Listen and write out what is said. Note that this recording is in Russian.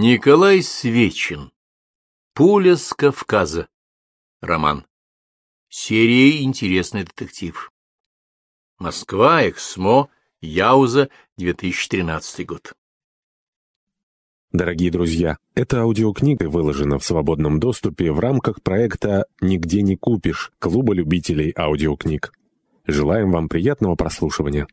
Николай Свечин. Пуля с Кавказа. Роман. Серия «Интересный детектив». Москва, Эксмо, Яуза, 2013 год. Дорогие друзья, эта аудиокнига выложена в свободном доступе в рамках проекта «Нигде не купишь» Клуба любителей аудиокниг. Желаем вам приятного прослушивания.